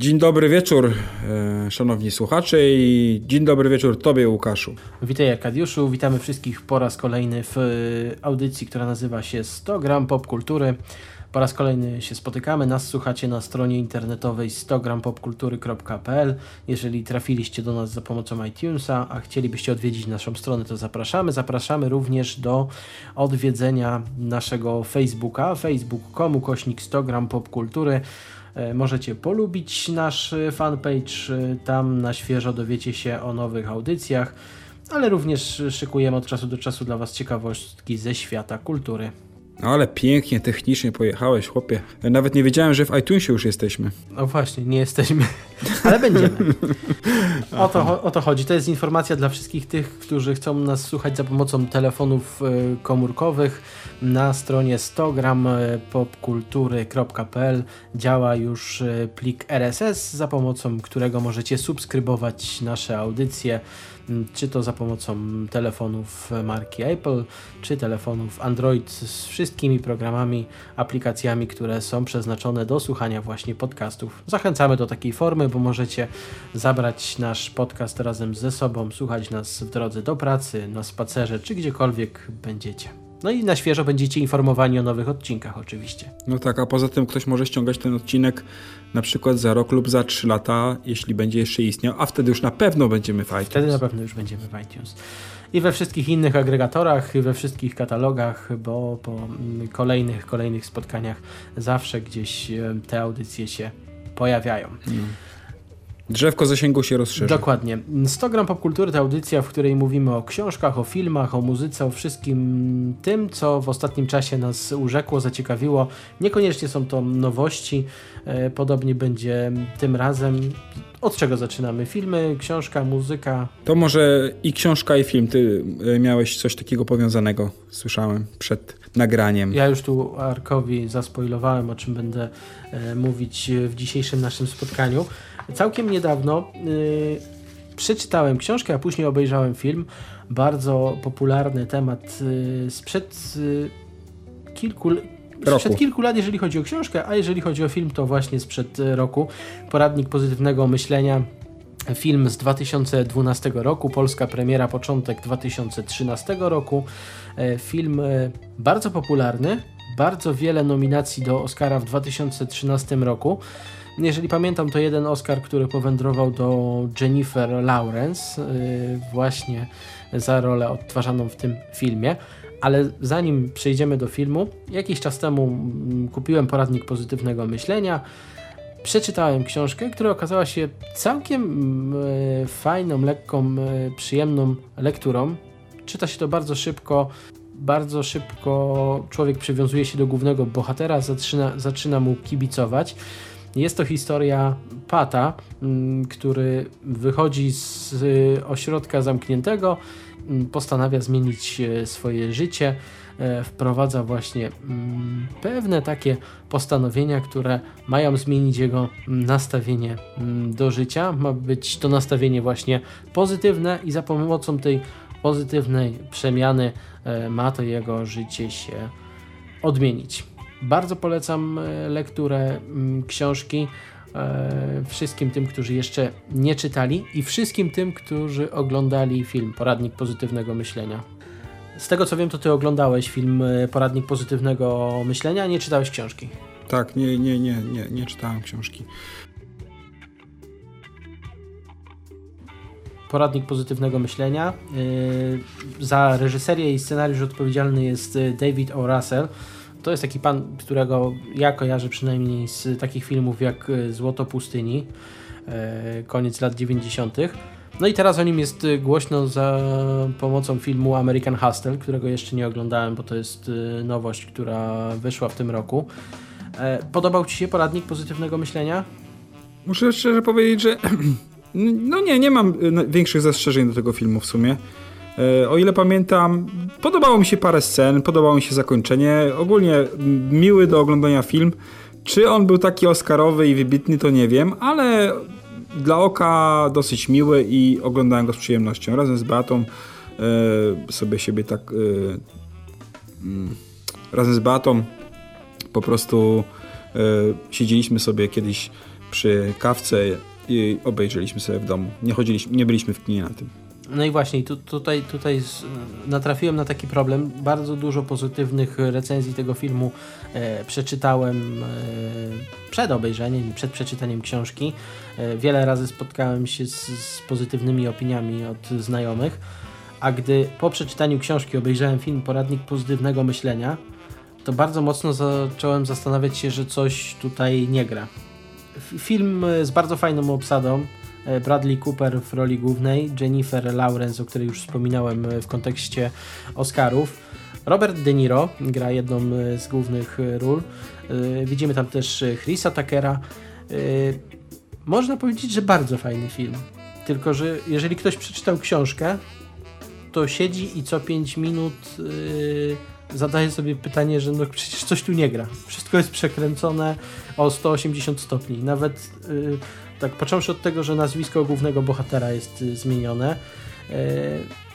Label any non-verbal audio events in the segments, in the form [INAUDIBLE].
Dzień dobry wieczór, e, szanowni słuchacze i dzień dobry wieczór Tobie, Łukaszu. Witaj Arkadiuszu, witamy wszystkich po raz kolejny w e, audycji, która nazywa się 100 gram popkultury. Po raz kolejny się spotykamy. Nas słuchacie na stronie internetowej 100grampopkultury.pl. Jeżeli trafiliście do nas za pomocą iTunesa, a chcielibyście odwiedzić naszą stronę, to zapraszamy. Zapraszamy również do odwiedzenia naszego Facebooka, facebook.com kośnik 100 gram popkultury. E, możecie polubić nasz fanpage, e, tam na świeżo dowiecie się o nowych audycjach, ale również szykujemy od czasu do czasu dla Was ciekawostki ze świata kultury. No ale pięknie, technicznie pojechałeś, chłopie. Nawet nie wiedziałem, że w iTunesie już jesteśmy. No właśnie, nie jesteśmy, [LAUGHS] ale będziemy. O to, o to chodzi. To jest informacja dla wszystkich tych, którzy chcą nas słuchać za pomocą telefonów e, komórkowych. Na stronie 100grampopkultury.pl działa już e, plik RSS, za pomocą którego możecie subskrybować nasze audycje czy to za pomocą telefonów marki Apple, czy telefonów Android z wszystkimi programami, aplikacjami, które są przeznaczone do słuchania właśnie podcastów. Zachęcamy do takiej formy, bo możecie zabrać nasz podcast razem ze sobą, słuchać nas w drodze do pracy, na spacerze, czy gdziekolwiek będziecie. No i na świeżo będziecie informowani o nowych odcinkach oczywiście. No tak, a poza tym ktoś może ściągać ten odcinek na przykład za rok lub za trzy lata, jeśli będzie jeszcze istniał, a wtedy już na pewno będziemy w iTunes. Wtedy na pewno już będziemy w iTunes. I we wszystkich innych agregatorach, we wszystkich katalogach, bo po mm, kolejnych, kolejnych spotkaniach zawsze gdzieś te audycje się pojawiają. Hmm. Drzewko zasięgu się rozszerza. Dokładnie. 100 gram popkultury to audycja, w której mówimy o książkach, o filmach, o muzyce, o wszystkim tym, co w ostatnim czasie nas urzekło, zaciekawiło. Niekoniecznie są to nowości. E, podobnie będzie tym razem. Od czego zaczynamy? Filmy, książka, muzyka? To może i książka, i film. Ty e, miałeś coś takiego powiązanego, słyszałem, przed nagraniem. Ja już tu Arkowi zaspoilowałem, o czym będę e, mówić w dzisiejszym naszym spotkaniu. Całkiem niedawno yy, przeczytałem książkę, a później obejrzałem film. Bardzo popularny temat yy, sprzed yy, kilku Roku. Sprzed kilku lat, jeżeli chodzi o książkę, a jeżeli chodzi o film, to właśnie sprzed roku. Poradnik pozytywnego myślenia. Film z 2012 roku, polska premiera początek 2013 roku. E, film e, bardzo popularny, bardzo wiele nominacji do Oscara w 2013 roku. Jeżeli pamiętam, to jeden Oscar, który powędrował do Jennifer Lawrence, yy, właśnie za rolę odtwarzaną w tym filmie. Ale zanim przejdziemy do filmu, jakiś czas temu mm, kupiłem poradnik pozytywnego myślenia. Przeczytałem książkę, która okazała się całkiem mm, fajną, lekką, y, przyjemną lekturą. Czyta się to bardzo szybko, bardzo szybko człowiek przywiązuje się do głównego bohatera, zaczyna, zaczyna mu kibicować. Jest to historia Pata, mm, który wychodzi z y, ośrodka zamkniętego, mm, postanawia zmienić e, swoje życie, e, wprowadza właśnie mm, pewne takie postanowienia, które mają zmienić jego nastawienie do życia. Ma być to nastawienie właśnie pozytywne i za pomocą tej pozytywnej przemiany e, ma to jego życie się odmienić. Bardzo polecam e, lekturę mm, książki e, wszystkim tym, którzy jeszcze nie czytali i wszystkim tym, którzy oglądali film Poradnik Pozytywnego Myślenia. Z tego co wiem, to ty oglądałeś film e, Poradnik Pozytywnego Myślenia, a nie czytałeś książki. Tak, nie, nie, nie, nie, nie czytałem książki. Poradnik Pozytywnego Myślenia. Za reżyserię i scenariusz odpowiedzialny jest David O. Russell. To jest taki pan, którego ja kojarzę przynajmniej z takich filmów jak e, Złoto Pustyni, e, koniec lat 90. No i teraz o nim jest e, głośno za pomocą filmu American Hustle, którego jeszcze nie oglądałem, bo to jest nowość, która wyszła w tym roku. Podobał Ci się poradnik pozytywnego myślenia? Muszę szczerze powiedzieć, że [CLEARS THROAT] no nie, nie mam większych zastrzeżeń do tego filmu w sumie. E, o ile pamiętam, podobało mi się parę scen, podobało mi się zakończenie. Ogólnie miły do oglądania film. Czy on był taki oscarowy i wybitny, to nie wiem, ale dla oka dosyć miły i oglądałem go z przyjemnością. Razem z Beatą e, sobie siebie tak. E, mm, razem z Beatą po prostu siedzieliśmy sobie kiedyś przy kawce i obejrzeliśmy sobie w domu. Nie chodziliśmy, nie byliśmy w kinie na tym. No i właśnie, tu, tutaj, tutaj z, natrafiłem na taki problem. Bardzo dużo pozytywnych recenzji tego filmu e, przeczytałem e, przed obejrzeniem, przed przeczytaniem książki. E, wiele razy spotkałem się z, z pozytywnymi opiniami od znajomych, a gdy po przeczytaniu książki obejrzałem film Poradnik Pozytywnego Myślenia, to bardzo mocno zacząłem zastanawiać się, że coś tutaj nie gra. Film z bardzo fajną obsadą, Bradley Cooper w roli głównej, Jennifer Lawrence, o której już wspominałem e, w kontekście Oscarów. Robert De Niro gra jedną e, z głównych ról. Widzimy tam też Chrisa Tuckera. Można powiedzieć, że bardzo fajny film. Tylko, że jeżeli ktoś przeczytał książkę, to siedzi i co 5 minut zadaje sobie pytanie, że no przecież coś tu nie gra. Wszystko jest przekręcone o 180 stopni. Nawet tak począwszy od tego, że nazwisko głównego bohatera jest y, zmienione, y,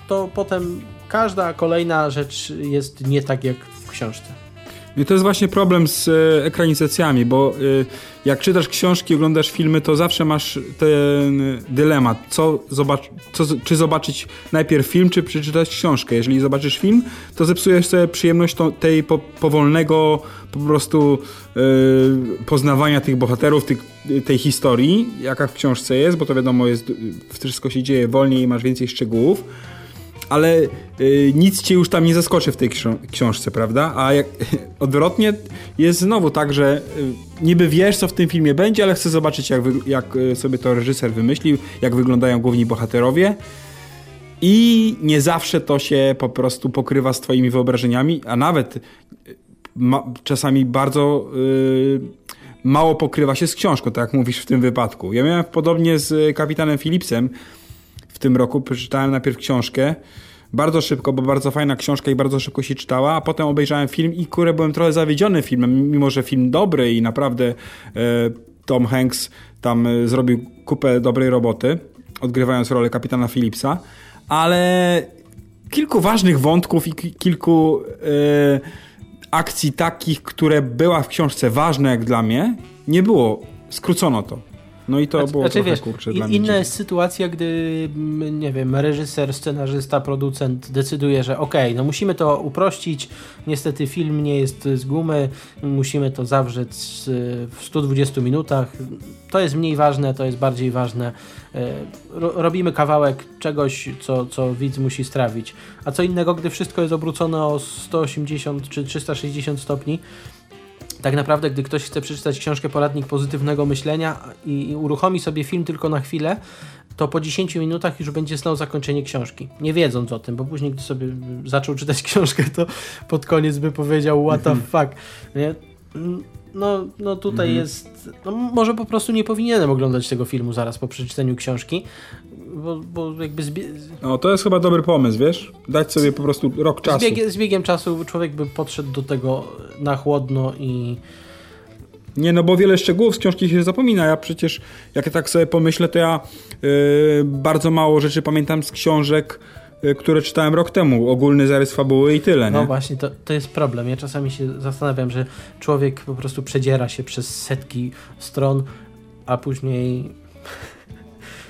to potem każda kolejna rzecz jest nie tak jak w książce. I to jest właśnie problem z e, ekranizacjami, bo e, jak czytasz książki, oglądasz filmy, to zawsze masz ten dylemat, co zobacz, co, czy zobaczyć najpierw film, czy przeczytać książkę. Jeżeli zobaczysz film, to zepsujesz sobie przyjemność to, tej po, powolnego po prostu yy, poznawania tych bohaterów, tych, tej historii, jaka w książce jest, bo to wiadomo, jest, wszystko się dzieje wolniej i masz więcej szczegółów ale y, nic cię już tam nie zaskoczy w tej książce, prawda? A jak, [LAUGHS] odwrotnie jest znowu tak, że y, niby wiesz, co w tym filmie będzie, ale chcesz zobaczyć, jak, jak y, sobie to reżyser wymyślił, jak wyglądają główni bohaterowie. I nie zawsze to się po prostu pokrywa z twoimi wyobrażeniami, a nawet y, ma, czasami bardzo y, mało pokrywa się z książką, tak jak mówisz w tym wypadku. Ja miałem podobnie z kapitanem Philipsem, w tym roku. Przeczytałem najpierw książkę, bardzo szybko, bo bardzo fajna książka i bardzo szybko się czytała, a potem obejrzałem film i kurę byłem trochę zawiedziony filmem, mimo że film dobry i naprawdę e, Tom Hanks tam e, zrobił kupę dobrej roboty, odgrywając rolę kapitana Philipsa, ale kilku ważnych wątków i kilku e, akcji takich, które była w książce ważne jak dla mnie, nie było. Skrócono to. No i to znaczy, było znaczy, trochę, wiesz, kurczę, dla Inna jest sytuacja, gdy, mm, nie wiem, reżyser, scenarzysta, producent decyduje, że okej, okay, no musimy to uprościć, niestety film nie jest z gumy, musimy to zawrzeć w 120 minutach, to jest mniej ważne, to jest bardziej ważne, e, robimy kawałek czegoś, co, co widz musi strawić, a co innego, gdy wszystko jest obrócone o 180 czy 360 stopni, tak naprawdę, gdy ktoś chce przeczytać książkę Poradnik Pozytywnego Myślenia i, i uruchomi sobie film tylko na chwilę, to po 10 minutach już będzie znał zakończenie książki. Nie wiedząc o tym, bo później, gdy sobie zaczął czytać [LAUGHS] książkę, to pod koniec by powiedział, what the mhm. fuck. Nie? No, no tutaj mhm. jest. No może po prostu nie powinienem oglądać tego filmu zaraz po przeczytaniu książki, bo, bo jakby. Zbie... No to jest chyba dobry pomysł, wiesz? Dać sobie po prostu rok czasu. Z, bieg, z biegiem czasu człowiek by podszedł do tego na chłodno i. Nie, no bo wiele szczegółów z książki się zapomina. Ja przecież, jak ja tak sobie pomyślę, to ja yy, bardzo mało rzeczy pamiętam z książek Y, które czytałem rok temu. Ogólny zarys fabuły i tyle, no nie? No właśnie, to, to jest problem. Ja czasami się zastanawiam, że człowiek po prostu przedziera się przez setki stron, a później...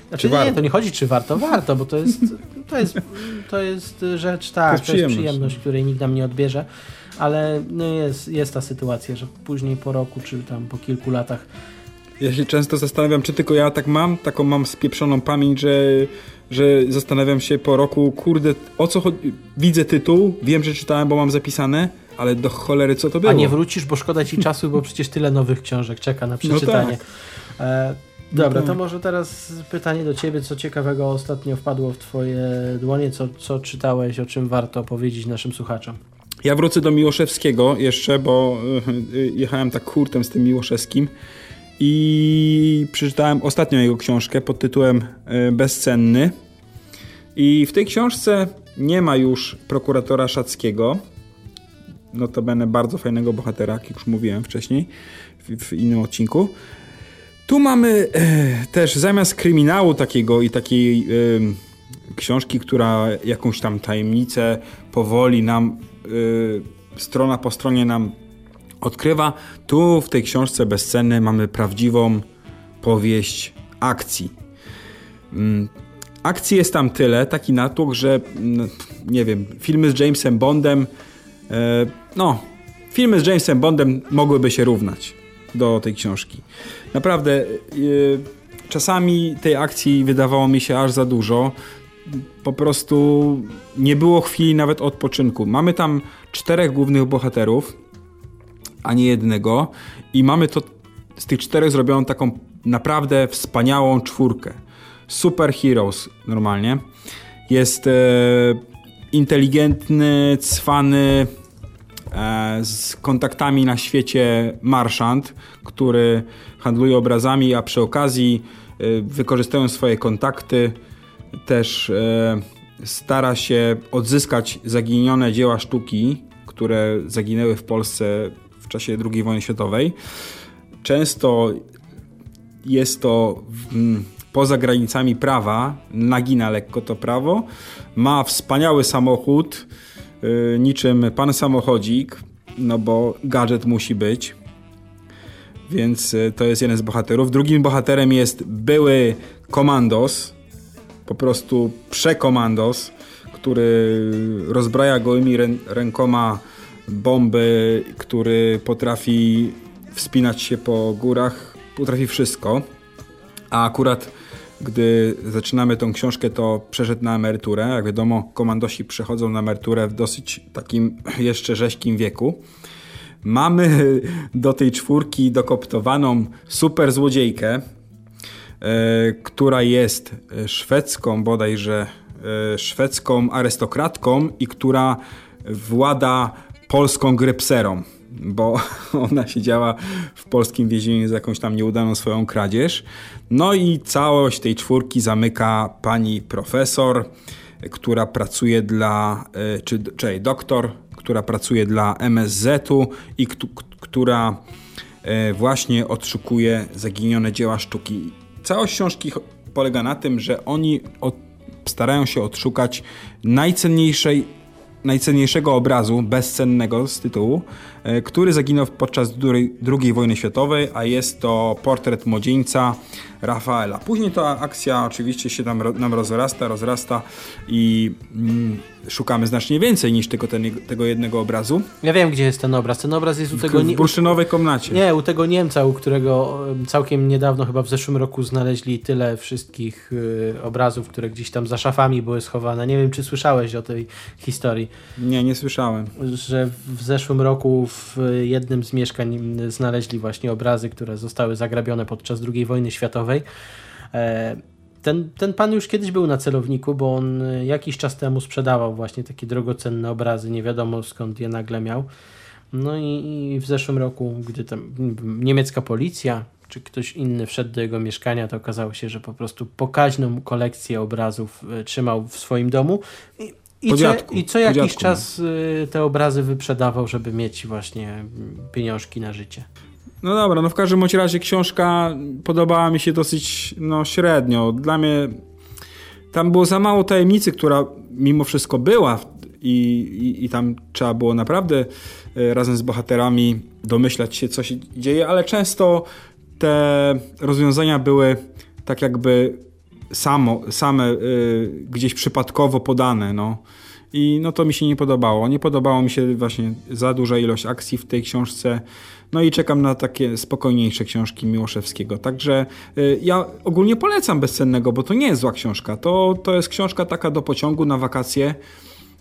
Znaczy nie, to nie chodzi, czy warto. Warto, bo to jest, to jest, to jest rzecz, tak, to jest, to jest przyjemność, której nikt nam nie odbierze, ale no jest, jest ta sytuacja, że później po roku, czy tam po kilku latach ja się często zastanawiam, czy tylko ja tak mam, taką mam spieprzoną pamięć, że że zastanawiam się po roku, kurde, o co chodzi? Widzę tytuł, wiem, że czytałem, bo mam zapisane, ale do cholery co to było? A nie wrócisz, bo szkoda ci czasu, bo przecież tyle nowych książek czeka na przeczytanie. No tak. E, dobra, to może teraz pytanie do ciebie, co ciekawego ostatnio wpadło w twoje dłonie, co, co czytałeś, o czym warto powiedzieć naszym słuchaczom? Ja wrócę do Miłoszewskiego jeszcze, bo e, jechałem tak hurtem z tym Miłoszewskim i przeczytałem ostatnią jego książkę pod tytułem e, Bezcenny. I w tej książce nie ma już prokuratora Szackiego, notabene bardzo fajnego bohatera, jak już mówiłem wcześniej w, w innym odcinku. Tu mamy e, też zamiast kryminału takiego i takiej e, książki, która jakąś tam tajemnicę powoli nam e, strona po stronie nam odkrywa. Tu w tej książce bezcennej mamy prawdziwą powieść akcji. Mm, akcji jest tam tyle, taki natłok, że mm, nie wiem, filmy z Jamesem Bondem, e, no, filmy z Jamesem Bondem mogłyby się równać do tej książki. Naprawdę, e, czasami tej akcji wydawało mi się aż za dużo. Po prostu nie było chwili nawet odpoczynku. Mamy tam czterech głównych bohaterów, a nie jednego, i mamy to z tych czterech zrobioną taką naprawdę wspaniałą czwórkę. Super Heroes normalnie. Jest e, inteligentny, cwany, z kontaktami na świecie marszant, który handluje obrazami, a przy okazji e, wykorzystując swoje kontakty też e, stara się odzyskać zaginione dzieła sztuki, które zaginęły w Polsce w czasie II wojny światowej. Często jest to mm, poza granicami prawa, nagina lekko to prawo. Ma wspaniały samochód, niczym pan samochodzik, no bo gadżet musi być. Więc yy, to jest jeden z bohaterów. Drugim bohaterem jest były komandos, po prostu przekomandos, który rozbraja gołymi rę rękoma bomby, który potrafi wspinać się po górach, potrafi wszystko. A akurat gdy zaczynamy tą książkę, to przeszedł na emeryturę. Jak wiadomo, komandosi przechodzą na emeryturę w dosyć takim [LAUGHS] jeszcze rzeźkim wieku. Mamy [LAUGHS] do tej czwórki dokoptowaną super złodziejkę, e, która jest szwedzką bodajże e, szwedzką arystokratką i która włada polską grypserą bo [LAUGHS] ona siedziała w polskim więzieniu za jakąś tam nieudaną swoją kradzież. No i całość tej czwórki zamyka pani profesor, która pracuje dla, e, czy, czyli doktor, która pracuje dla MSZ-u i która e, właśnie odszukuje zaginione dzieła sztuki. Całość książki polega na tym, że oni od, starają się odszukać najcenniejszej najcenniejszego obrazu, bezcennego z tytułu, który zaginął podczas II wojny światowej, a jest to portret młodzieńca Rafaela. Później ta akcja oczywiście się tam, nam rozrasta, rozrasta i mm, szukamy znacznie więcej niż tylko ten, tego jednego obrazu. Ja wiem, gdzie jest ten obraz. Ten obraz jest u tego... W bursztynowej komnacie. Nie, u tego Niemca, u którego całkiem niedawno, chyba w zeszłym roku znaleźli tyle wszystkich y, obrazów, które gdzieś tam za szafami były schowane. Nie wiem, czy słyszałeś o tej historii. Nie, nie słyszałem. Że w zeszłym roku w jednym z mieszkań znaleźli właśnie obrazy, które zostały zagrabione podczas II wojny światowej. E, ten, ten pan już kiedyś był na celowniku, bo on jakiś czas temu sprzedawał właśnie takie drogocenne obrazy, nie wiadomo skąd je nagle miał. No i, i w zeszłym roku, gdy tam niemiecka policja czy ktoś inny wszedł do jego mieszkania, to okazało się, że po prostu pokaźną kolekcję obrazów e, trzymał w swoim domu. I, i, co, dziadku, i co jakiś dziadku, czas no. e, te obrazy wyprzedawał, żeby mieć właśnie pieniążki na życie. No dobra, no w każdym bądź razie książka podobała mi się dosyć no, średnio. Dla mnie tam było za mało tajemnicy, która mimo wszystko była i, i, i tam trzeba było naprawdę e, razem z bohaterami domyślać się, co się dzieje, ale często te rozwiązania były tak jakby samo, same y, gdzieś przypadkowo podane. No. I no to mi się nie podobało. Nie podobało mi się właśnie za duża ilość akcji w tej książce. No i czekam na takie spokojniejsze książki Miłoszewskiego. Także y, ja ogólnie polecam Bezcennego, bo to nie jest zła książka. To, to jest książka taka do pociągu na wakacje.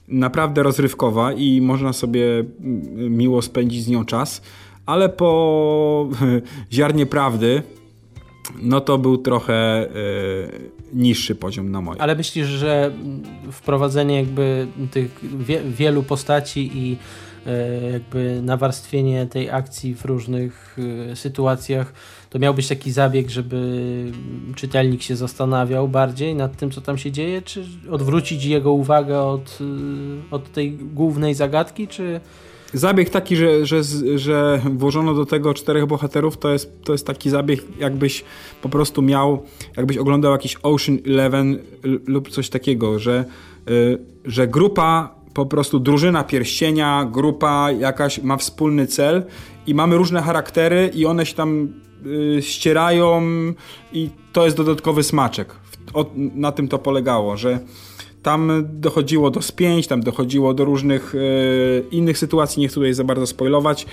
Naprawdę rozrywkowa i można sobie mm, miło spędzić z nią czas. Ale po [LAUGHS] ziarnie prawdy, no to był trochę y, niższy poziom na moim. Ale myślisz, że wprowadzenie jakby tych wie, wielu postaci i y, jakby nawarstwienie tej akcji w różnych y, sytuacjach, to miał być taki zabieg, żeby czytelnik się zastanawiał bardziej nad tym, co tam się dzieje, czy odwrócić jego uwagę od, od tej głównej zagadki, czy zabieg taki, że, że, że włożono do tego czterech bohaterów, to jest, to jest taki zabieg, jakbyś po prostu miał, jakbyś oglądał jakiś Ocean Eleven lub coś takiego, że, y, że grupa, po prostu drużyna pierścienia, grupa jakaś ma wspólny cel i mamy różne charaktery i one się tam y, ścierają i to jest dodatkowy smaczek. O, na tym to polegało, że tam dochodziło do spięć, tam dochodziło do różnych y, innych sytuacji, nie chcę tutaj za bardzo spoilować,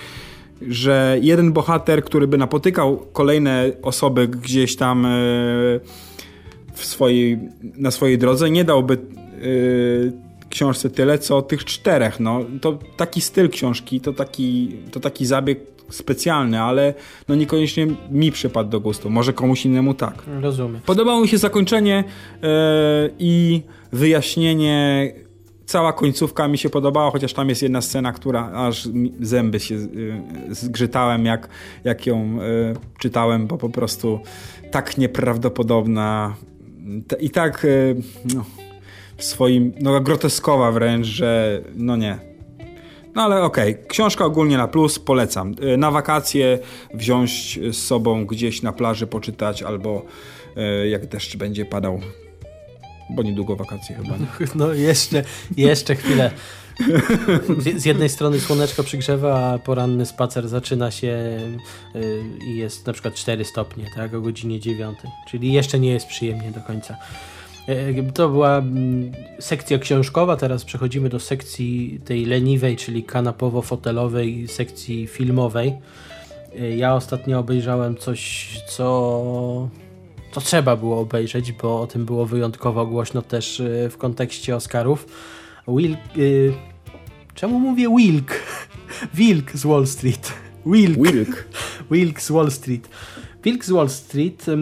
że jeden bohater, który by napotykał kolejne osoby gdzieś tam y, w swojej, na swojej drodze, nie dałby y, książce tyle, co tych czterech. No, to taki styl książki, to taki, to taki zabieg specjalny, ale no niekoniecznie mi przypadł do gustu. Może komuś innemu tak. Rozumiem. Podobało mi się zakończenie yy, i wyjaśnienie. Cała końcówka mi się podobała, chociaż tam jest jedna scena, która aż zęby się yy, zgrzytałem, jak, jak ją yy, czytałem, bo po prostu tak nieprawdopodobna i tak no, swoim, no groteskowa wręcz, że no nie. No ale okej, okay. książka ogólnie na plus, polecam. Y, na wakacje wziąć z sobą gdzieś na plaży poczytać albo y, jak deszcz będzie padał. Bo niedługo wakacje chyba. Nie? [LAUGHS] No jeszcze, jeszcze chwilę. Z jednej strony słoneczko przygrzewa, a poranny spacer zaczyna się y, i jest na przykład 4 stopnie, tak, o godzinie 9. Czyli jeszcze nie jest przyjemnie do końca. E, to była mm, sekcja książkowa, teraz przechodzimy do sekcji tej leniwej, czyli kanapowo-fotelowej, sekcji filmowej. E, ja ostatnio obejrzałem coś, co, co trzeba było obejrzeć, bo o tym było wyjątkowo głośno też e, w kontekście Oscarów. Wilk... Czemu mówię Wilk? [LAUGHS] Wilk z Wall Street. Wilk. Wilk. [LAUGHS] Wilk z Wall Street. Wilk z Wall Street, e,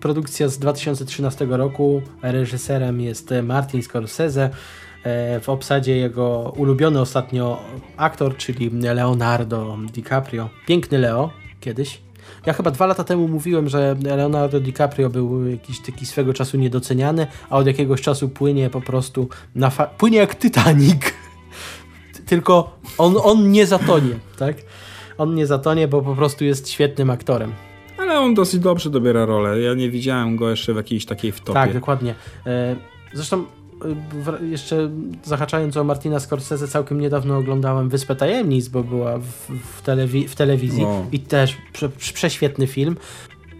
produkcja z 2013 roku. Reżyserem jest Martin Scorsese. W obsadzie jego ulubiony ostatnio aktor, czyli Leonardo DiCaprio. Piękny Leo kiedyś. Ja chyba dwa lata temu mówiłem, że Leonardo DiCaprio był jakiś taki swego czasu niedoceniany, a od jakiegoś czasu płynie po prostu na płynie jak Titanic. Tylko on, on nie zatonie, tak? On nie zatonie, bo po prostu jest świetnym aktorem. Ale on dosyć dobrze dobiera rolę. Ja nie widziałem go jeszcze w jakiejś takiej wtopie. Tak, dokładnie. E, zresztą jeszcze zahaczając o Martina Scorsese, całkiem niedawno oglądałem Wyspę Tajemnic, bo była w, w, telewi w telewizji no. i też prze, prześwietny film.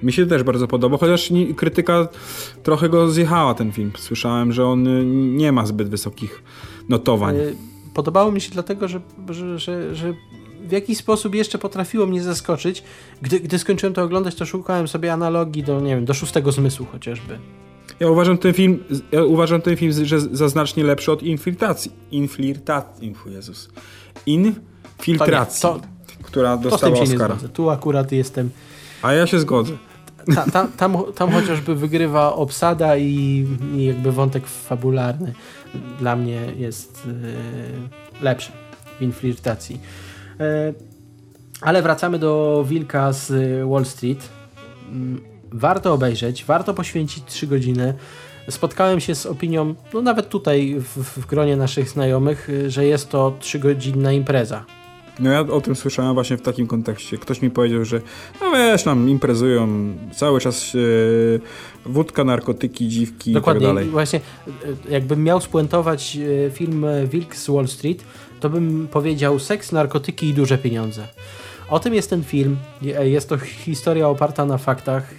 Mi się też bardzo podoba, chociaż krytyka trochę go zjechała ten film. Słyszałem, że on y, nie ma zbyt wysokich notowań. E, podobało mi się dlatego, że, że, że, że w jakiś sposób jeszcze potrafiło mnie zaskoczyć. Gdy, gdy skończyłem to oglądać, to szukałem sobie analogii do, nie wiem, do szóstego zmysłu chociażby. Ja uważam ten film, ja uważam ten film że za znacznie lepszy od infiltracji. Infiltracji, Jezus. Infiltracji, to to, która dostała Oscara. Tu akurat jestem... A ja się zgodzę. Ta, ta, tam, tam chociażby wygrywa obsada i, i, jakby wątek fabularny dla mnie jest yy, lepszy w infiltracji. E, ale wracamy do Wilka z Wall Street. Mm, warto obejrzeć, warto poświęcić 3 godziny. Spotkałem się z opinią, no nawet tutaj w, w gronie naszych znajomych, że jest to 3-godzinna impreza. No ja o tym słyszałem właśnie w takim kontekście. Ktoś mi powiedział, że no wiesz, nam imprezują cały czas yy, wódka, narkotyki, dziwki Dokładnie, i tak dalej. właśnie jakbym miał spuentować film Wilk z Wall Street, to bym powiedział seks, narkotyki i duże pieniądze. O tym jest ten film. Jest to historia oparta na faktach.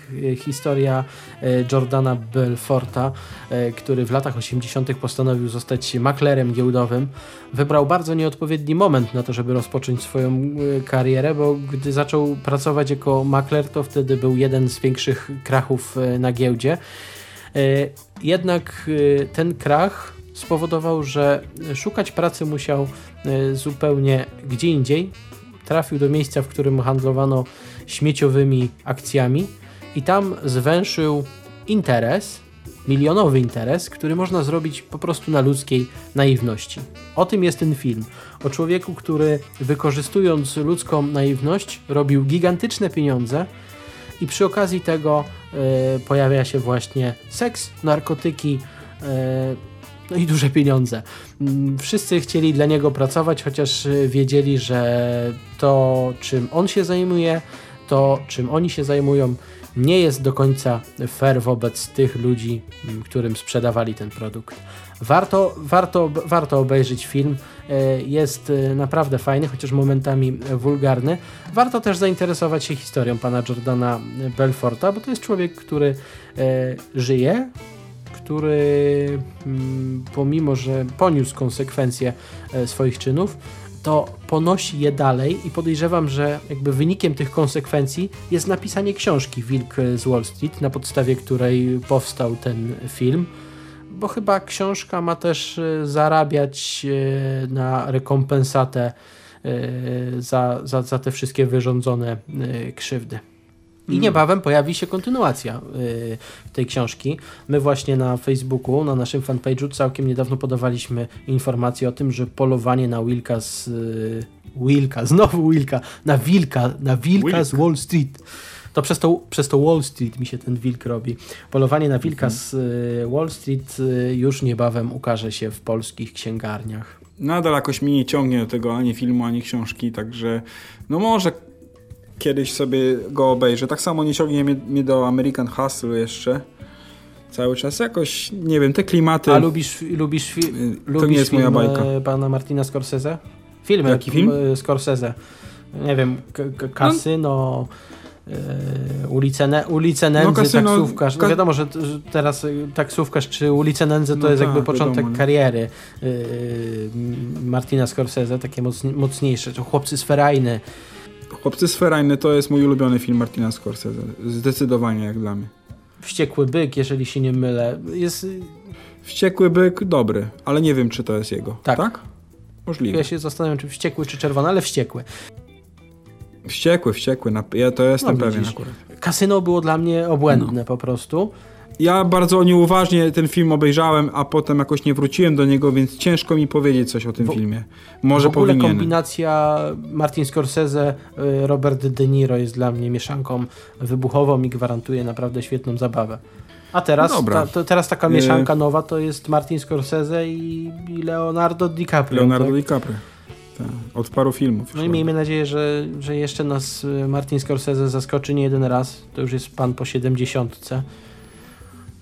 Historia e, Jordana Belforta, e, który w latach 80. postanowił zostać maklerem giełdowym. Wybrał bardzo nieodpowiedni moment na to, żeby rozpocząć swoją e, karierę, bo gdy zaczął pracować jako makler, to wtedy był jeden z większych krachów na giełdzie. Jednak ten krach spowodował, że szukać pracy musiał e, zupełnie gdzie indziej. Trafił do miejsca, w którym handlowano śmieciowymi akcjami i tam zwęszył interes, milionowy interes, który można zrobić po prostu na ludzkiej naiwności. O tym jest ten film. O człowieku, który wykorzystując ludzką naiwność robił gigantyczne pieniądze i przy okazji tego y, pojawia się właśnie seks, narkotyki, y, no i duże pieniądze. Mm, wszyscy chcieli dla niego pracować, chociaż y, wiedzieli, że to, czym on się zajmuje, to, czym oni się zajmują, nie jest do końca fair wobec tych ludzi, którym sprzedawali ten produkt. Warto, warto, warto obejrzeć film. E, jest e, naprawdę fajny, chociaż momentami wulgarny. Warto też zainteresować się historią pana Jordana Belforta, bo to jest człowiek, który żyje, który mm, pomimo, że poniósł konsekwencje swoich czynów, to ponosi je dalej i podejrzewam, że jakby wynikiem tych konsekwencji jest napisanie książki Wilk z Wall Street, na podstawie której powstał ten film bo chyba książka ma też e, zarabiać e, na rekompensatę e, za, za, za te wszystkie wyrządzone krzywdy. I mm. niebawem pojawi się kontynuacja tej książki. My właśnie na Facebooku, na naszym fanpage'u całkiem niedawno podawaliśmy informację o tym, że polowanie na Wilka z Wilka, [LAUGHS] znowu Wilka, na Wilka, na Wilka Wilk. z Wall Street to przez, to przez to Wall Street mi się ten wilk robi. Polowanie na wilka mhm. z y, Wall Street y, już niebawem ukaże się w polskich księgarniach. Nadal jakoś mi nie ciągnie do tego ani filmu, ani książki, także no może kiedyś sobie go obejrzę. Tak samo nie ciągnie mnie, mnie do American Hustle jeszcze cały czas. Jakoś, nie wiem, te klimaty... A lubisz, lubisz, fi to lubisz nie jest film moja bajka. E, pana Martina Scorsese? Film, Jaki film? E, Scorsese. Nie wiem, kasyno... No Yy, ulice, ne, ulice Nędzy, no, kasyno, taksówkarz. No wiadomo, że, że, teraz taksówkarz czy ulice Nędzy to no jest tak, jakby początek wiadomo, kariery yy, Martina Scorsese, takie mocniejsze. To Chłopcy z Ferajny. Chłopcy z Ferajny to jest mój ulubiony film Martina Scorsese. Zdecydowanie jak dla mnie. Wściekły byk, jeżeli się nie mylę. Jest... Wściekły byk, dobry, ale nie wiem, czy to jest jego. Tak? tak? Możliwe. Ja się zastanawiam, czy wściekły, czy czerwony, ale wściekły. Wściekły, wściekły. Ja to jestem no, pewien akurat. Kasyno było dla mnie obłędne no. po prostu. Ja bardzo nieuważnie ten film obejrzałem, a potem jakoś nie wróciłem do niego, więc ciężko mi powiedzieć coś o tym w, filmie. Może w ogóle powinienem. kombinacja Martin Scorsese, y, Robert De Niro jest dla mnie mieszanką wybuchową i gwarantuje naprawdę świetną zabawę. A teraz, ta, to, teraz taka mieszanka nowa to jest Martin Scorsese i, i Leonardo DiCaprio. Leonardo tak? DiCaprio. Tak, od paru filmów. No i miejmy nadzieję, że, że jeszcze nas y, Martin Scorsese zaskoczy nie jeden raz. To już jest pan po 70.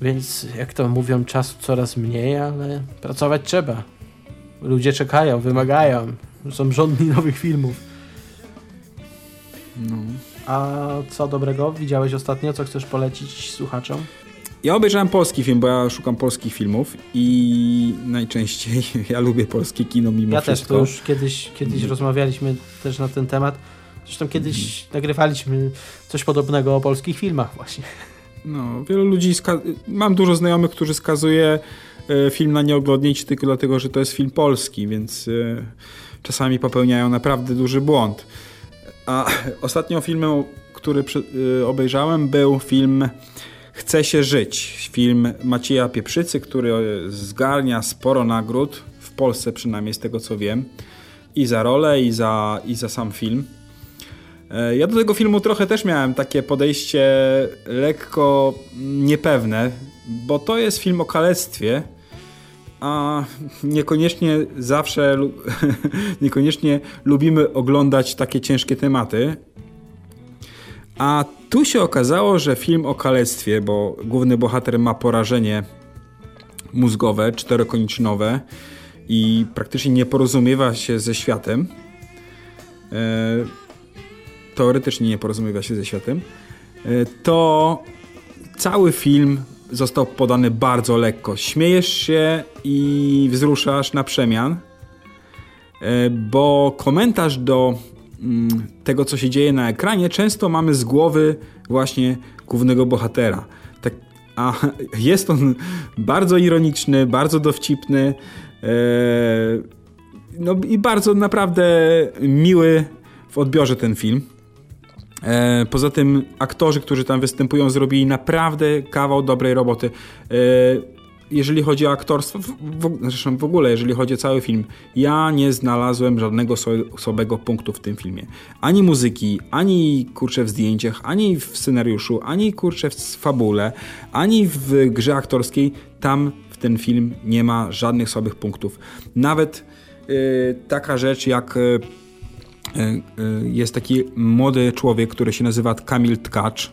Więc jak to mówią, czasu coraz mniej, ale pracować trzeba. Ludzie czekają, wymagają. Są żądni nowych filmów. No. A co dobrego widziałeś ostatnio? Co chcesz polecić słuchaczom? Ja obejrzałem polski film, bo ja szukam polskich filmów i najczęściej [LAUGHS] ja lubię polskie kino mimo ja wszystko. Ja też, to już kiedyś, kiedyś mm. rozmawialiśmy też na ten temat. Zresztą kiedyś mm. nagrywaliśmy coś podobnego o polskich filmach właśnie. No, wielu ludzi, mam dużo znajomych, którzy skazuje e, film na nieoglądnięcie tylko dlatego, że to jest film polski, więc e, czasami popełniają naprawdę duży błąd. A ostatnio filmem, który e, obejrzałem był film Chce się żyć. Film Macieja Pieprzycy, który zgarnia sporo nagród, w Polsce przynajmniej z tego co wiem, i za rolę, i za, i za sam film. E, ja do tego filmu trochę też miałem takie podejście lekko niepewne, bo to jest film o kalectwie, a niekoniecznie zawsze, [LAUGHS] niekoniecznie lubimy oglądać takie ciężkie tematy. A tu się okazało, że film o kalectwie, bo główny bohater ma porażenie mózgowe, czterokoniczynowe i praktycznie nie porozumiewa się ze światem. E, teoretycznie nie porozumiewa się ze światem. E, to cały film został podany bardzo lekko. Śmiejesz się i wzruszasz na przemian, e, bo komentarz do Mm, tego, co się dzieje na ekranie, często mamy z głowy właśnie głównego bohatera. Tak, a [LAUGHS] jest on bardzo ironiczny, bardzo dowcipny e, no i bardzo naprawdę miły w odbiorze ten film. E, poza tym aktorzy, którzy tam występują, zrobili naprawdę kawał dobrej roboty. E, jeżeli chodzi o aktorstwo, w, w, zresztą w ogóle, jeżeli chodzi o cały film, ja nie znalazłem żadnego słabego punktu w tym filmie. Ani muzyki, ani kurczę w zdjęciach, ani w scenariuszu, ani kurczę w fabule, ani w grze aktorskiej. Tam w ten film nie ma żadnych słabych punktów. Nawet yy, taka rzecz jak yy, jest taki młody człowiek, który się nazywa Kamil Tkacz,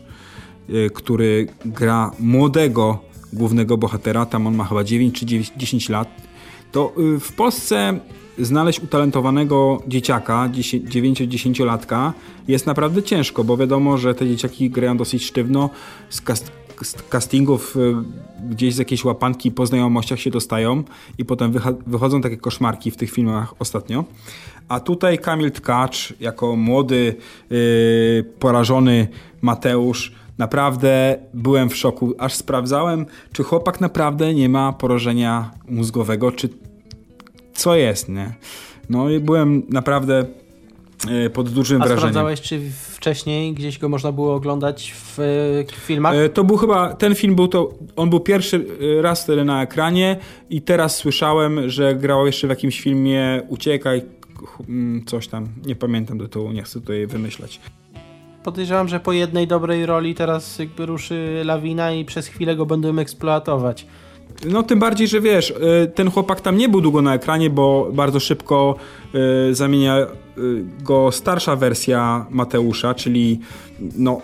y, który gra młodego głównego bohatera, tam on ma chyba 9 czy 10 lat, to y, w Polsce znaleźć utalentowanego dzieciaka, 9-10-latka jest naprawdę ciężko, bo wiadomo, że te dzieciaki grają dosyć sztywno, castingów y, gdzieś z jakiejś łapanki po znajomściach się dostają i potem wychodzą takie koszmarki w tych filmach ostatnio. A tutaj Kamil Tkacz, jako młody, yy, porażony Mateusz, naprawdę byłem w szoku. Aż sprawdzałem, czy chłopak naprawdę nie ma porażenia mózgowego, czy co jest, nie? No i byłem naprawdę pod dużym A wrażeniem. Sprawdzałeś, czy wcześniej gdzieś go można było oglądać w, w filmach? Yy, to był chyba, ten film był to, on był pierwszy raz wtedy na ekranie i teraz słyszałem, że grał jeszcze w jakimś filmie Uciekaj, Mm, coś tam, nie pamiętam tytułu, nie chcę tutaj wymyślać. Podejrzewam, że po jednej dobrej roli teraz jakby ruszy lawina i przez chwilę go będą eksploatować. No tym bardziej, że wiesz, y, ten chłopak tam nie był długo na ekranie, bo bardzo szybko y, zamienia y, go starsza wersja Mateusza, czyli no,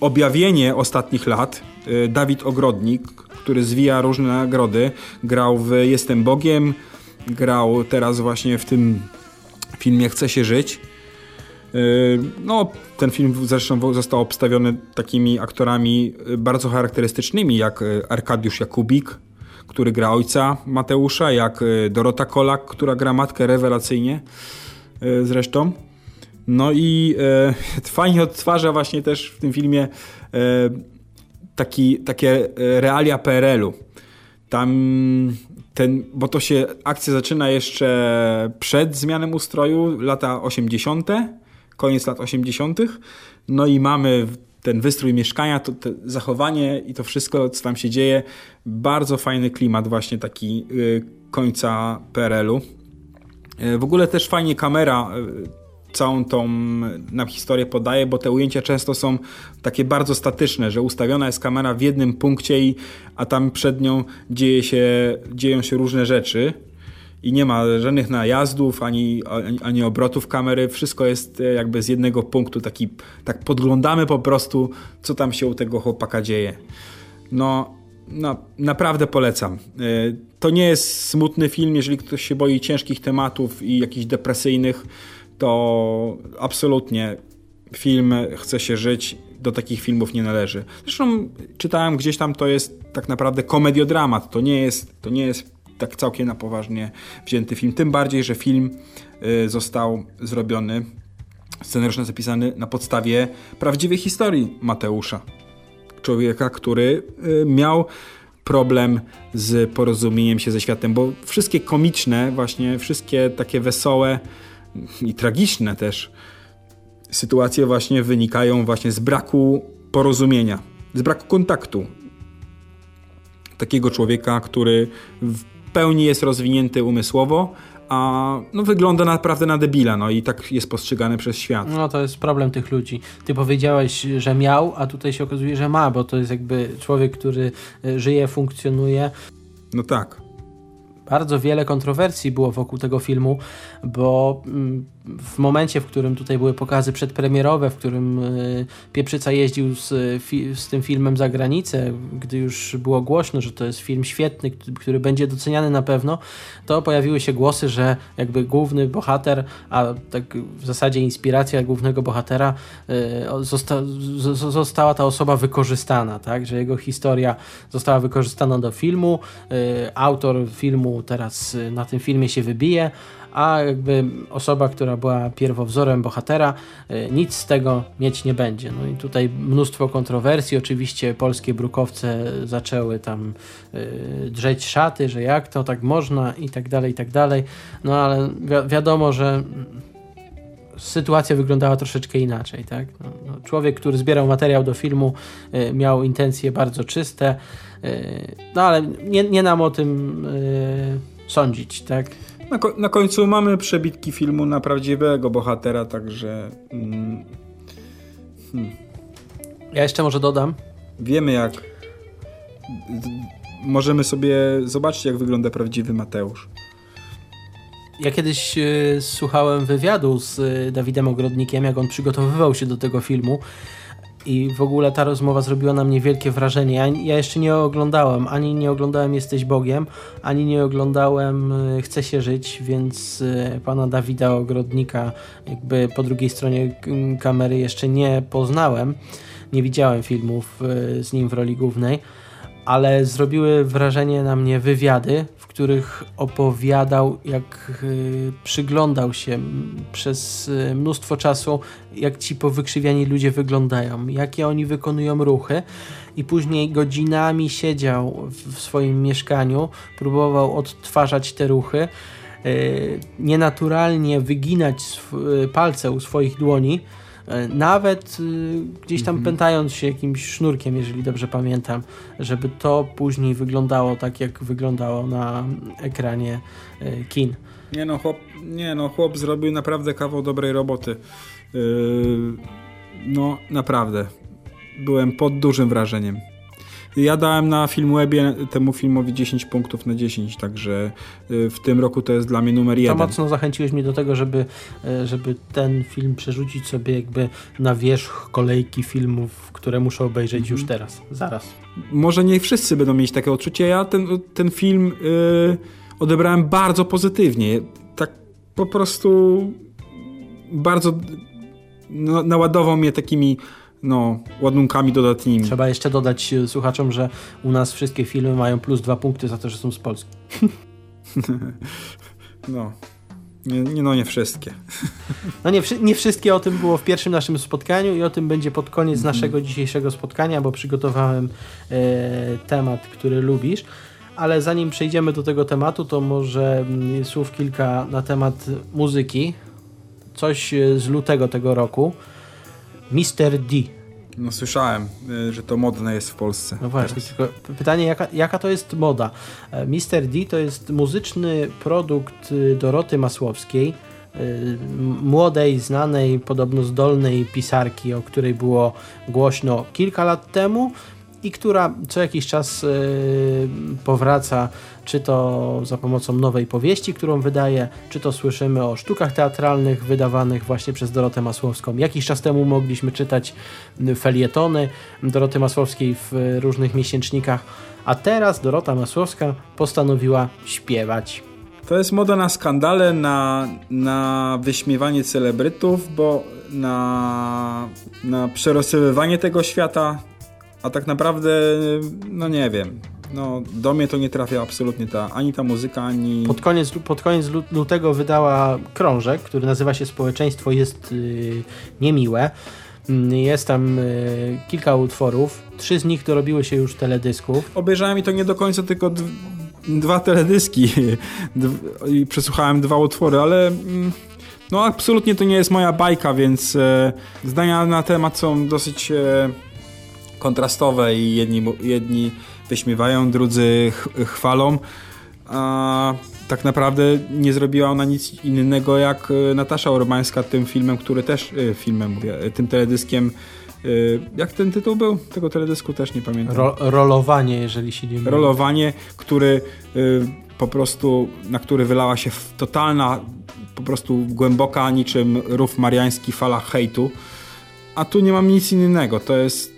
objawienie ostatnich lat. Dawid Ogrodnik, który zwija różne nagrody, grał w Jestem Bogiem, grał teraz właśnie w tym filmie Chce się żyć. Yy, no, ten film zresztą został obstawiony takimi aktorami yy, bardzo charakterystycznymi, jak yy, Arkadiusz Jakubik, który gra ojca Mateusza, jak Dorota Kolak, która gra matkę rewelacyjnie zresztą. No i [LAUGHS] e, fajnie odtwarza właśnie też w tym filmie e, taki, takie realia PRL-u. Tam ten, bo to się, akcja zaczyna jeszcze przed zmianą ustroju, lata 80., koniec lat 80., no i mamy ten wystrój mieszkania, to, to zachowanie i to wszystko, co tam się dzieje, bardzo fajny klimat właśnie taki y, końca PRL-u. Y, w ogóle też fajnie kamera y, całą tą nam historię podaje, bo te ujęcia często są takie bardzo statyczne, że ustawiona jest kamera w jednym punkcie, i, a tam przed nią dzieje się, dzieją się różne rzeczy i nie ma żadnych najazdów ani, ani, ani, obrotów kamery. Wszystko jest e, jakby z jednego punktu. Taki, tak podglądamy po prostu, co tam się u tego chłopaka dzieje. No, no naprawdę polecam. E, to nie jest smutny film, jeżeli ktoś się boi ciężkich tematów i jakichś depresyjnych to absolutnie film Chce się żyć do takich filmów nie należy. Zresztą czytałem gdzieś tam, to jest tak naprawdę komediodramat, to nie jest, to nie jest tak całkiem na poważnie wzięty film. Tym bardziej, że film y, został zrobiony, scenariusz zapisany na podstawie prawdziwej historii Mateusza. Człowieka, który y, miał problem z porozumieniem się ze światem, bo wszystkie komiczne, właśnie wszystkie takie wesołe i tragiczne też sytuacje właśnie wynikają właśnie z braku porozumienia, z braku kontaktu takiego człowieka, który pełni jest rozwinięty umysłowo, a no, wygląda naprawdę na debila, no i tak jest postrzegany przez świat. No to jest problem tych ludzi. Ty powiedziałeś, że miał, a tutaj się okazuje, że ma, bo to jest jakby człowiek, który e, żyje, funkcjonuje. No tak. Bardzo wiele kontrowersji było wokół tego filmu, bo mm, w momencie, w którym tutaj były pokazy przedpremierowe, w którym y, Pieprzyca jeździł z, z tym filmem za granicę, gdy już było głośno, że to jest film świetny, który będzie doceniany na pewno, to pojawiły się głosy, że jakby główny bohater, a tak w zasadzie inspiracja głównego bohatera, y, zosta, została ta osoba wykorzystana, tak? że jego historia została wykorzystana do filmu, y, autor filmu teraz na tym filmie się wybije, a jakby osoba, która była pierwowzorem bohatera, y, nic z tego mieć nie będzie. No i tutaj mnóstwo kontrowersji, oczywiście polskie brukowce zaczęły tam y, drzeć szaty, że jak to tak można i tak dalej, i tak dalej. No ale wi wiadomo, że sytuacja wyglądała troszeczkę inaczej. Tak? No, no, człowiek, który zbierał materiał do filmu, y, miał intencje bardzo czyste, no ale nie, nie nam o tym sądzić. Tak? Na, ko na końcu mamy przebitki filmu na prawdziwego bohatera, także. Mm, hmm. Ja jeszcze może dodam. Wiemy jak. Możemy sobie zobaczyć, jak wygląda prawdziwy Mateusz. Ja kiedyś y, słuchałem wywiadu z y, Dawidem Ogrodnikiem, jak on przygotowywał się do tego filmu. I w ogóle ta rozmowa zrobiła na mnie wielkie wrażenie. Ja, ja, jeszcze nie oglądałem, ani nie oglądałem Jesteś Bogiem, ani nie oglądałem e, Chcę się żyć, więc e, pana Dawida Ogrodnika jakby po drugiej stronie kamery jeszcze nie poznałem. Nie widziałem filmów e, z nim w roli głównej, ale zrobiły wrażenie na mnie wywiady, których opowiadał, jak y, przyglądał się przez y, mnóstwo czasu, jak ci powykrzywiani ludzie wyglądają, jakie oni wykonują ruchy. I później godzinami siedział w swoim mieszkaniu, próbował odtwarzać te ruchy, y, nienaturalnie wyginać palce u swoich dłoni, nawet y, gdzieś tam mhm. pętając się jakimś sznurkiem, jeżeli dobrze pamiętam, żeby to później wyglądało tak, jak wyglądało na ekranie e, kin. Nie no, chłop, nie no, chłop zrobił naprawdę kawał dobrej roboty. Yy, no, naprawdę. Byłem pod dużym wrażeniem. Ja dałem na Filmwebie temu filmowi 10 punktów na 10, także y, w tym roku to jest dla mnie numer jeden. To mocno zachęciłeś mnie do tego, żeby, y, żeby ten film przerzucić sobie jakby na wierzch kolejki filmów, które muszę obejrzeć mhm. już teraz, zaraz. Może nie wszyscy będą mieć takie odczucie. Ja ten, ten film yy, odebrałem bardzo pozytywnie. Tak po prostu bardzo no, naładował mnie takimi no, ładunkami dodatnimi. Trzeba jeszcze dodać e, słuchaczom, że u nas wszystkie filmy mają plus dwa punkty za to, że są z Polski. [LAUGHS] no. Nie, nie, no nie wszystkie. [LAUGHS] No nie, nie wszystkie o tym było w pierwszym naszym spotkaniu i o tym będzie pod koniec mm. naszego dzisiejszego spotkania, bo przygotowałem e, temat, który lubisz. Ale zanim przejdziemy do tego tematu, to może mm, słów kilka na temat muzyki. Coś e, z lutego tego roku. Mr. D. No słyszałem, y, że to modne jest w Polsce. No właśnie, tylko pytanie jaka, jaka to jest moda? E, Mr. D to jest muzyczny produkt y, Doroty Masłowskiej, y, młodej, znanej, podobno zdolnej pisarki, o której było głośno kilka lat temu i która co jakiś czas powraca, czy to za pomocą nowej powieści, którą wydaje, czy to słyszymy o sztukach teatralnych wydawanych właśnie przez Dorotę Masłowską. Jakiś czas temu mogliśmy czytać felietony Doroty Masłowskiej w różnych miesięcznikach, a teraz Dorota Masłowska postanowiła śpiewać. To jest moda na skandale, na, na wyśmiewanie celebrytów, bo na, na przerosyływanie tego świata, a tak naprawdę, no nie wiem, no, do mnie to nie trafia absolutnie ta, ani ta muzyka, ani... Pod koniec, pod koniec lutego wydała krążek, który nazywa się Społeczeństwo jest yy, niemiłe. Mm, jest tam yy, kilka utworów. Trzy z nich dorobiły się już teledysków. Obejrzałem i to nie do końca, tylko dwa teledyski [LAUGHS] i przesłuchałem dwa utwory, ale mm, no absolutnie to nie jest moja bajka, więc e, zdania na temat są dosyć e, kontrastowe i jedni, jedni wyśmiewają, drudzy ch chwalą. A tak naprawdę nie zrobiła ona nic innego jak e, Natasza Urbańska tym filmem, który też, e, filmem mówię, e, tym teledyskiem jak ten tytuł był? Tego teledysku też nie pamiętam. Ro rolowanie, jeżeli się nie mylę. Rolowanie, który po prostu, na który wylała się totalna, po prostu głęboka, niczym rów mariański fala hejtu. A tu nie mam nic innego. To jest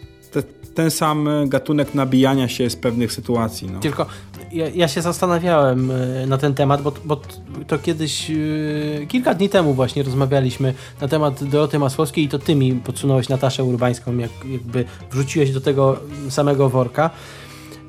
ten sam gatunek nabijania się z pewnych sytuacji. No. Tylko ja, ja, się zastanawiałem e, na ten temat, bo, bo to kiedyś, e, kilka dni temu właśnie rozmawialiśmy na temat Doroty Masłowskiej i to ty mi podsunąłeś Nataszę Urbańską, jak, jakby wrzuciłeś do tego samego worka.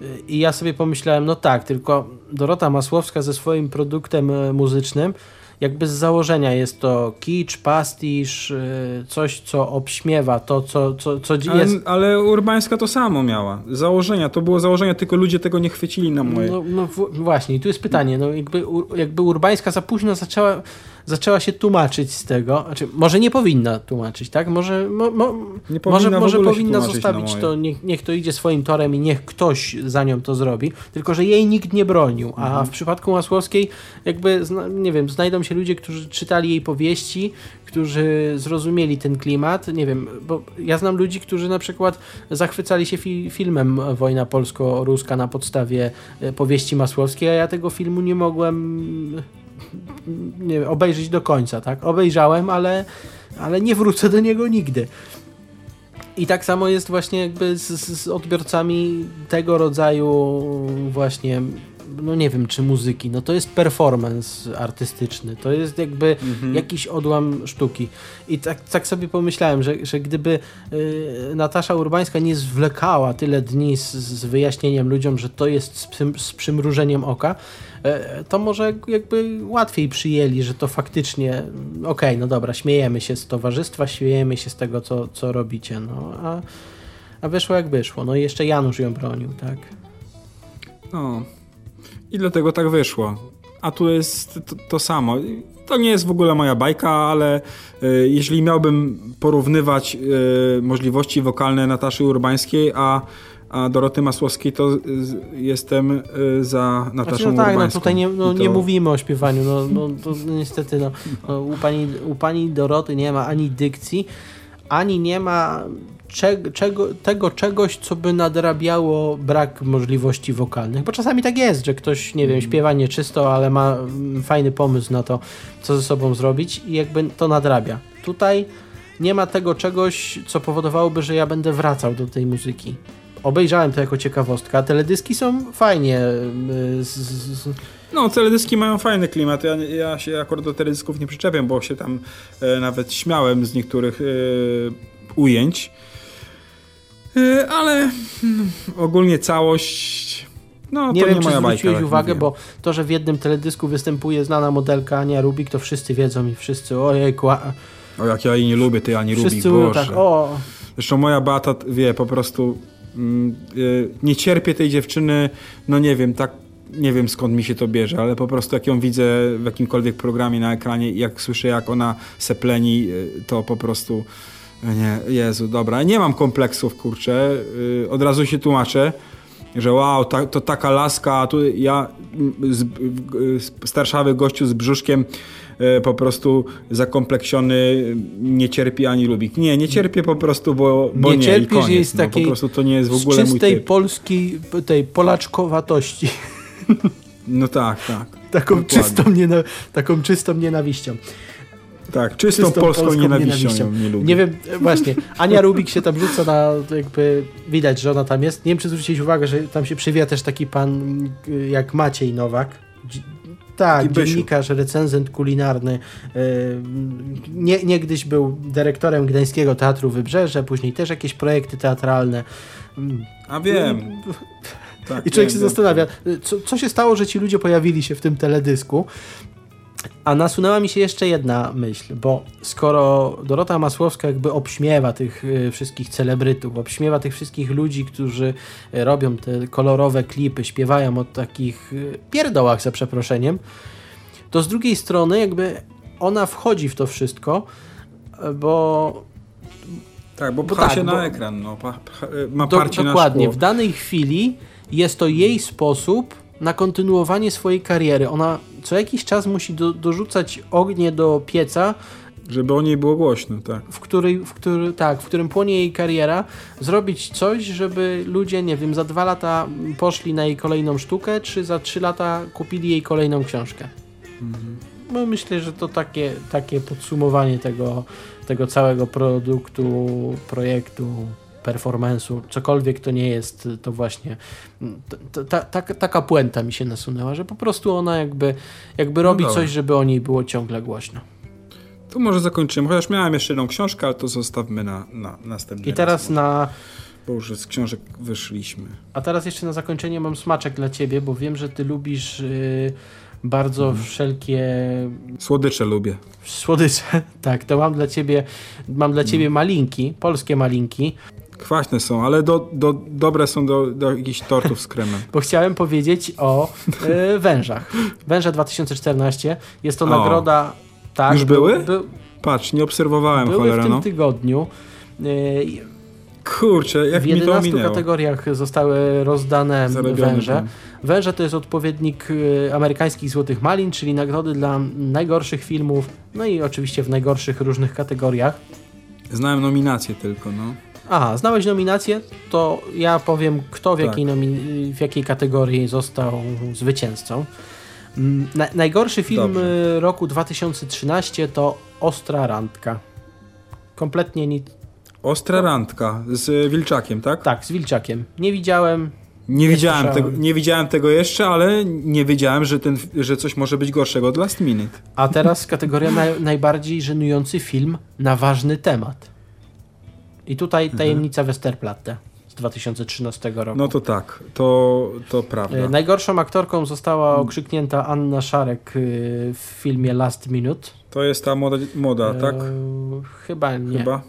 E, I ja sobie pomyślałem, no tak, tylko Dorota Masłowska ze swoim produktem muzycznym jakby z założenia jest to kicz, pastisz, y, coś, co obśmiewa to, co, co, co ale, jest... Ale Urbańska to samo miała. Założenia, to było założenia, tylko ludzie tego nie chwycili na moje. No, no właśnie, i tu jest pytanie, no jakby, jakby Urbańska za późno zaczęła zaczęła się tłumaczyć z tego, znaczy może nie powinna tłumaczyć, tak? Może, mo, mo, może, może powinna zostawić to, niech, niech to idzie swoim torem i niech ktoś za nią to zrobi, tylko że jej nikt nie bronił, a mhm. w przypadku Masłowskiej jakby, nie wiem, znajdą się ludzie, którzy czytali jej powieści, którzy zrozumieli ten klimat, nie wiem, bo ja znam ludzi, którzy na przykład zachwycali się fi filmem Wojna Polsko-Ruska na podstawie e, powieści Masłowskiej, a ja tego filmu nie mogłem nie obejrzeć do końca, tak? Obejrzałem, ale, ale nie wrócę do niego nigdy. I tak samo jest właśnie jakby z, z odbiorcami tego rodzaju właśnie no nie wiem, czy muzyki, no to jest performance artystyczny, to jest jakby mhm. jakiś odłam sztuki. I tak, tak sobie pomyślałem, że, że gdyby y, Natasza Urbańska nie zwlekała tyle dni z, z wyjaśnieniem ludziom, że to jest z, z przymrużeniem oka, y, to może jakby łatwiej przyjęli, że to faktycznie okej, okay, no dobra, śmiejemy się z towarzystwa, śmiejemy się z tego, co, co robicie, no a, a wyszło jak wyszło. No i jeszcze Janusz ją bronił, tak? No, i dlatego tak wyszło. A tu jest to, to samo. To nie jest w ogóle moja bajka, ale y, jeśli miałbym porównywać y, możliwości wokalne Nataszy Urbańskiej, a a Doroty Masłowskiej to jestem y, za Nataszą znaczy, no tak, no tutaj nie, no, to... nie mówimy o śpiewaniu, no, no to niestety no, no, u, pani, u pani Doroty nie ma ani dykcji, ani nie ma czego, tego czegoś, co by nadrabiało brak możliwości wokalnych. Bo czasami tak jest, że ktoś, nie wiem, mhm. śpiewa nieczysto, ale ma mm, fajny pomysł na to, co ze sobą zrobić i jakby to nadrabia. Tutaj nie ma tego czegoś, co powodowałoby, że ja będę wracał do tej muzyki. Obejrzałem to jako ciekawostka. Teledyski są fajnie. Y, z, z... No, teledyski mają fajny klimat. Ja, ja się akurat do teledysków nie przyczepiam, bo się tam e, nawet śmiałem z niektórych e, ujęć. E, ale hmm, ogólnie całość. No, nie to wiem, nie czy moja zwróciłeś bajka, uwagę, bo to, że w jednym teledysku występuje znana modelka Ania Rubik, to wszyscy wiedzą i wszyscy, ojej, kła... O, jak ja jej nie lubię, tej Ani Rubik, wszyscy Boże. tak, o... Zresztą moja bata wie, po prostu mm, y, nie cierpię tej dziewczyny, no nie wiem, tak nie wiem skąd mi się to bierze, ale po prostu jak ją widzę w jakimkolwiek programie na ekranie i jak słyszę jak ona sepleni, y, to po prostu nie, Jezu, dobra, nie mam kompleksów, kurczę, yy, od razu się tłumaczę, że wow, ta, to taka laska, a tu ja, z, starszawy gościu z brzuszkiem, yy, po prostu zakompleksiony, nie cierpi ani lubi. Nie, nie cierpię po prostu, bo, bo nie, nie cierpisz, koniec, jest no, takiej, po prostu to nie jest w ogóle z czystej mój typ. polskiej, tej polaczkowatości. No tak, tak. [LAUGHS] Taką czystą, taką czystą nienawiścią. Tak, czystą, czystą polską, polską nienawiścią, nie lubię. Nie wiem, właśnie, Ania Rubik się tam rzuca na, jakby widać, że ona tam jest. Nie wiem, czy zwróciłeś uwagę, że tam się przywija też taki pan y, jak Maciej Nowak. Tak, dziennikarz, recenzent kulinarny. Y, nie, niegdyś był dyrektorem Gdańskiego Teatru Wybrzeże, później też jakieś projekty teatralne. A wiem. [LAUGHS] Tak, I człowiek się zastanawia, co, co się stało, że ci ludzie pojawili się w tym teledysku. A nasunęła mi się jeszcze jedna myśl, bo skoro Dorota Masłowska jakby obśmiewa tych y, wszystkich celebrytów, obśmiewa tych wszystkich ludzi, którzy y, robią te kolorowe klipy, śpiewają o takich y, pierdołach za przeproszeniem, to z drugiej strony jakby ona wchodzi w to wszystko, bo tak, bo pcha bo tak, się bo, na ekran, no, ma do, parcie Dokładnie, na w danej chwili jest to jej sposób na kontynuowanie swojej kariery. Ona co jakiś czas musi do, dorzucać ognie do pieca, żeby o niej było głośno, tak. W, której, w, który, tak, w którym płonie jej kariera, zrobić coś, żeby ludzie, nie wiem, za dwa lata poszli na jej kolejną sztukę, czy za trzy lata kupili jej kolejną książkę. Mhm. No, myślę, że to takie, takie podsumowanie tego, tego całego produktu, projektu performance'u, cokolwiek to nie jest, to właśnie ta, ta, taka puenta mi się nasunęła, że po prostu ona jakby, jakby robi no coś, żeby o niej było ciągle głośno. To może zakończymy, chociaż miałem jeszcze jedną książkę, ale to zostawmy na, na następny I teraz raz, na... Bo już z książek wyszliśmy. A teraz jeszcze na zakończenie mam smaczek dla ciebie, bo wiem, że ty lubisz... Yy bardzo mhm. wszelkie. Słodycze lubię. Słodycze, [LAUGHS] tak. To mam dla ciebie, mam dla ciebie mhm. malinki, polskie malinki. Kwaśne są, ale do, do, dobre są do, do jakichś tortów z kremem. [LAUGHS] Bo chciałem powiedzieć o y, wężach. Węże 2014. Jest to o. nagroda. Tak, Już były? By, Patrz, nie obserwowałem były cholera, w tym no. tygodniu. Y, Kurczę, jak w mi to minęło. kategoriach zostały rozdane Zarobione węże. Tam. Węże to jest odpowiednik amerykańskich Złotych Malin, czyli nagrody dla najgorszych filmów, no i oczywiście w najgorszych różnych kategoriach. Znałem nominacje tylko, no. Aha, znałeś nominację, to ja powiem, kto w, tak. jakiej, w jakiej kategorii został zwycięzcą. Mm, na, najgorszy film Dobrze. Y, roku 2013 to Ostra Randka. Kompletnie nic. Ostra randka z Wilczakiem, tak? Tak, z Wilczakiem. Nie widziałem. Nie, Nie widziałem, tego, nie widziałem tego jeszcze, ale nie wiedziałem, że, ten, że coś może być gorszego od Last Minute. A teraz kategoria naj, najbardziej żenujący film na ważny temat. I tutaj tajemnica Westerplatte z 2013 roku. No to tak, to, to prawda. E, Najgorszą aktorką została okrzyknięta Anna Szarek y, w filmie Last Minute. To jest ta moda, moda tak? E, chyba nie. Chyba?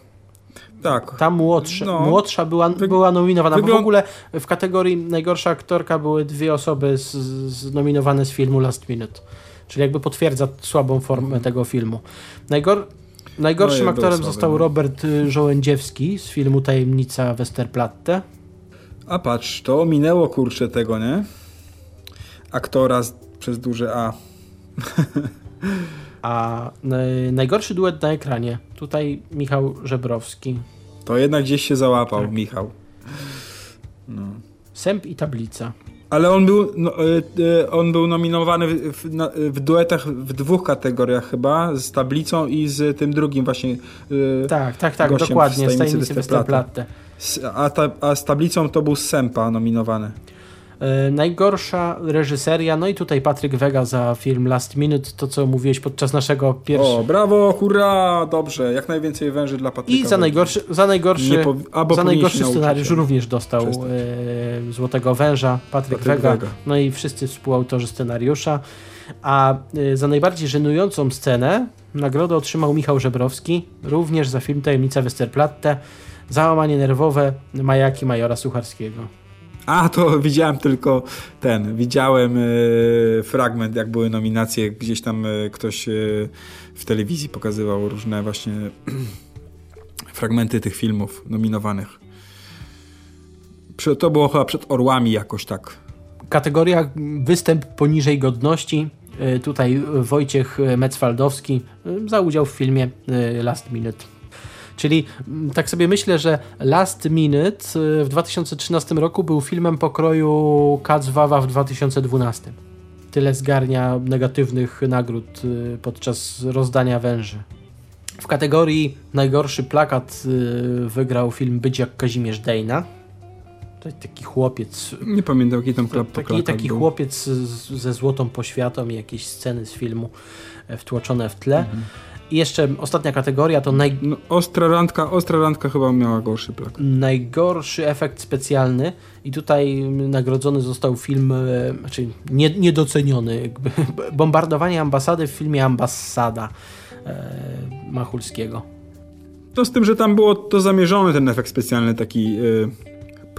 Tak. Ta młodsza, No. młodsza była, była nominowana. Bo w ogóle w kategorii najgorsza aktorka były dwie osoby z, z nominowane z filmu Last Minute. Czyli jakby potwierdza słabą formę tego filmu. Najgor, najgorszym. No aktorem został no. Robert y, Żołędziewski z filmu Tajemnica Westerplatte. A patrz, to ominęło kurczę tego, nie? Aktora z, przez duże A. [LAUGHS] A naj, najgorszy duet na ekranie. Tutaj Michał Żebrowski. To jednak gdzieś się załapał, Tak. Michał. No. Sęp i tablica. Ale on był, no, y, y, on był nominowany w, w, duetach w dwóch kategoriach chyba, z tablicą i z tym drugim właśnie. y, Tak, tak, tak, dokładnie. z Tajemnicy Westerplatte. A, ta, a z tablicą to był Sempa nominowany. E, Najgorsza reżyseria, no i tutaj Patryk Wega za film Last Minute, to co mówiłeś podczas naszego O, pierwszego. brawo, hurra, dobrze, jak najwięcej węży dla Patryka. I za najgorszy, za najgorszy, albo za najgorszy scenariusz również dostał e, Złotego Węża Patryk, Patryk Wega, Wega. no i wszyscy współautorzy scenariusza. A e, za najbardziej żenującą scenę nagrodę otrzymał Michał Żebrowski, również za film Tajemnica Westerplatte, załamanie nerwowe Majaki Majora Sucharskiego. A, to widziałem tylko ten, widziałem y, fragment, jak były nominacje, gdzieś tam y, ktoś y, w telewizji pokazywał różne właśnie [CLEARS THROAT] fragmenty tych filmów nominowanych. To było chyba przed Orłami jakoś tak. Kategoria występ poniżej godności. Tutaj Wojciech Mecwaldowski za udział w filmie Last Minute. Czyli mm, tak sobie myślę, że Last Minute y, w 2013 roku był filmem pokroju Kacwawa w 2012. Tyle zgarnia negatywnych nagród y, podczas rozdania węży. W kategorii najgorszy plakat y, wygrał film Być jak Kazimierz Dejna. Taki chłopiec Nie pamiętam, jaki tam klap taki taki chłopiec ze złotą poświatą i jakieś sceny z filmu e, wtłoczone w tle. I jeszcze ostatnia kategoria to naj, No, ostra randka, ostra randka chyba miała gorszy plak. najgorszy efekt specjalny i tutaj nagrodzony został film, e, znaczy nie, niedoceniony, jakby [LAUGHS] bombardowanie ambasady w filmie Ambasada e, Machulskiego. To z tym, że tam było to zamierzony ten efekt specjalny taki y,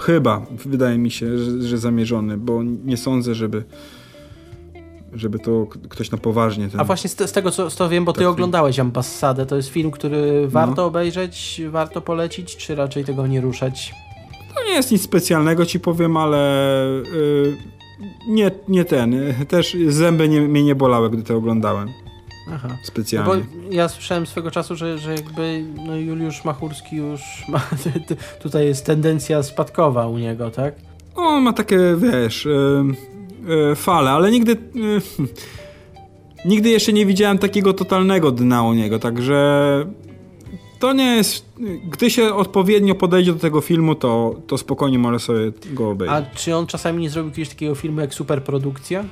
chyba, wydaje mi się, że, że zamierzony, bo nie sądzę, żeby żeby to ktoś na poważnie ten... A właśnie z, te, z tego co, co wiem, bo ty Tak, oglądałeś Ambasadę, to jest film, który warto obejrzeć, warto polecić, czy raczej tego nie ruszać? To nie jest nic specjalnego, ci powiem, ale y, nie, nie ten. Też zęby nie, mnie nie bolały, gdy to oglądałem Aha. No bo specjalnie. ja słyszałem swego czasu, że, że jakby no Juliusz Machurski już ma, [LAUGHS] tutaj jest tendencja spadkowa u niego, tak? On ma takie, wiesz, y, fale, ale nigdy... Y, [LAUGHS] nigdy jeszcze nie widziałem takiego totalnego dna u niego, także to nie jest... Gdy się odpowiednio podejdzie do tego filmu, to, to spokojnie może sobie go obejrzeć. A czy on czasami nie zrobił kiedyś takiego filmu jak Superprodukcja?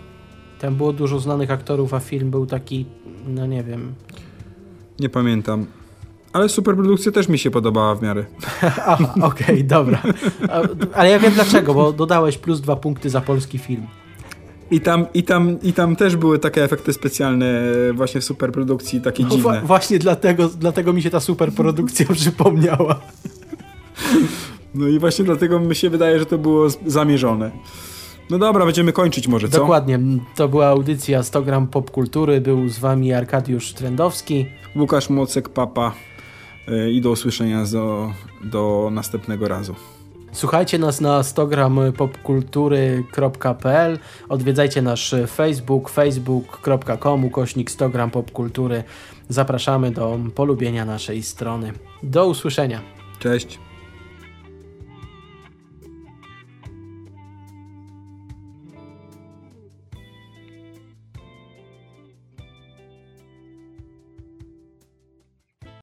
Tam było dużo znanych aktorów, a film był taki, no nie wiem. Nie pamiętam. Ale superprodukcja też mi się podobała w miarę. [LAUGHS] Okej, dobra. A, Ale ja wiem dlaczego, bo dodałeś plus dwa punkty za polski film. I tam, i, tam, I tam też były takie efekty specjalne właśnie w superprodukcji, takie No, dziwne. wa- właśnie dlatego, dlatego mi się ta superprodukcja [LAUGHS] przypomniała. No i właśnie dlatego mi się wydaje, że to było zamierzone. No dobra, będziemy kończyć może, co? Dokładnie, to była audycja 100 gram popkultury, był z wami Arkadiusz Trendowski. Łukasz Mocek, Papa y, i do usłyszenia do, do następnego razu. Słuchajcie nas na 100grampopkultury.pl Odwiedzajcie nasz Facebook facebook.com ukośnik 100 gram popkultury. Zapraszamy do polubienia naszej strony. Do usłyszenia. Cześć.